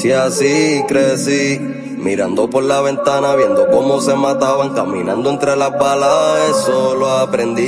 Si así crecí, mirando por la ventana, viendo cómo se mataban, caminando entre las balas, eso lo aprendí.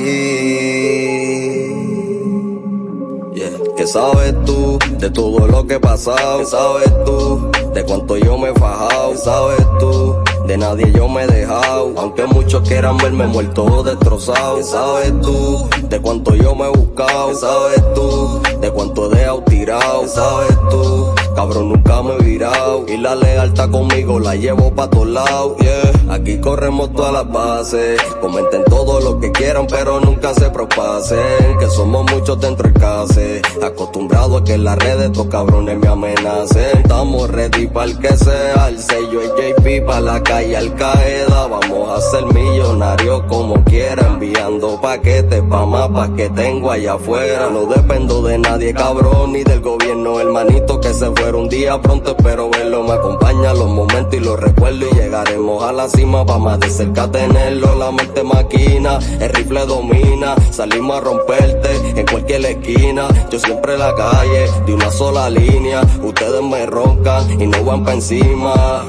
Yeah. ¿Qué sabes tú de todo lo que he pasado? ¿Qué sabes tú de cuánto yo me he fajado? ¿Qué sabes tú? De nadie yo me he dejado, aunque muchos quieran verme muerto destrozado. ¿Qué sabes tú? De cuánto yo me he buscado. ¿Qué sabes tú? De cuánto he dejado tirado. ¿Qué sabes tú? Cabrón, nunca me he virado. Y la lealtad conmigo la llevo pa' todos lados. Yeah. Aquí corremos todas las bases. Comenten todo lo que quieran, pero nunca se propasen. Que somos muchos dentro del case. Acostumbrado a que en las redes estos cabrones me amenacen. Estamos ready para el que sea. El sello es JP pa' la calle Al Qaeda. Vamos a ser millonarios como quiera. Enviando paquetes pa' mapas que tengo allá afuera. No dependo de nadie, cabrón, ni del gobierno. Hermanito que se fuera un día pronto, espero verlo. Me acompaña los momentos y los recuerdo. Y llegaremos a la cima pa' más de cerca tenerlo. La mente maquina, el rifle domina. Salimos a romperte en cualquier esquina. Yo siempre la calle, de una sola línea. Ustedes me roncan y no van pa' encima.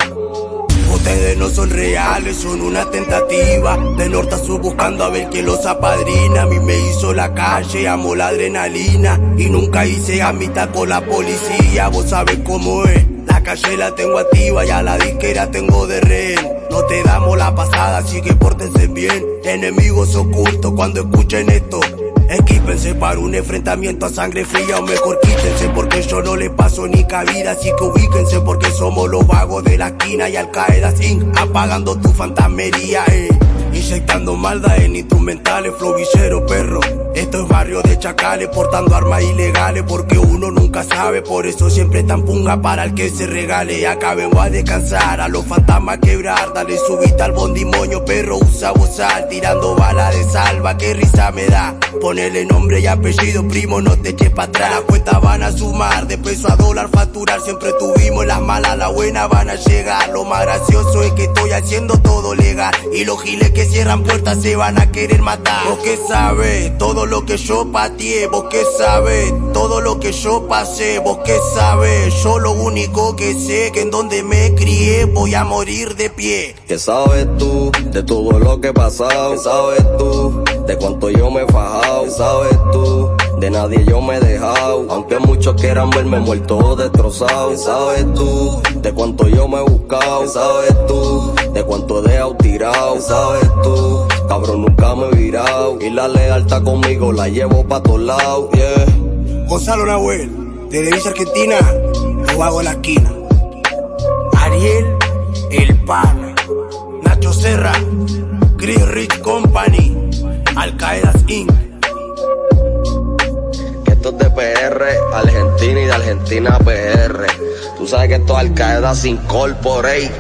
Ustedes no son reales, son una tentativa. De norte a sur buscando a ver quién los apadrina. A mí me hizo la calle, amo la adrenalina. Y nunca hice amistad con la policía. Vos sabés cómo es. La calle la tengo activa y a la disquera tengo de rehén. No te damos la pasada, así que pórtense bien. Enemigos ocultos cuando escuchen esto. Equípense para un enfrentamiento a sangre fría o mejor quítense porque yo no le paso ni cabida Así que ubíquense porque somos los vagos de la esquina y al caer así apagando tu fantasmería eh. Inyectando maldad en instrumentales, flow villero, perro Esto es barrio de chacales, portando armas ilegales Porque uno nunca sabe, por eso siempre tan punga para el que se regale Acá vengo a descansar, a los fantasmas quebrar Dale subita al bondimonio, perro, usa bozal Tirando bala de salva, qué risa me da Ponele nombre y apellido, primo, no te eches para atrás. Las cuentas van a sumar, de peso a dólar facturar. Siempre tuvimos las malas, las buenas van a llegar. Lo más gracioso es que estoy haciendo todo legal. Y los giles que cierran puertas se van a querer matar. Vos que sabes, todo lo que yo pateé. Vos que sabes, todo lo que yo pasé. Vos que sabes, yo lo único que sé que en donde me crié voy a morir de pie. ¿Qué sabes tú de todo lo que he pasado? ¿Qué sabes tú de cuánto yo me he fajado? ¿Qué sabes tú? De nadie yo me he dejado, aunque muchos quieran verme muerto destrozado. ¿Qué sabes tú? De cuánto yo me he buscado. ¿Qué sabes tú? De cuánto he dejado tirado. ¿Qué sabes tú? Cabrón, nunca me he virado. Y la lealtad conmigo la llevo pa' todos lados, yeah. Gonzalo Nahuel, desde Villa Argentina, lo hago en la esquina. Ariel, el pana. Nacho Serra, Chris Rich Company, Al Qaeda Inc. Que esto es de PR, Argentina y de Argentina a PR. Tú sabes que esto es Al Qaeda sin corporate.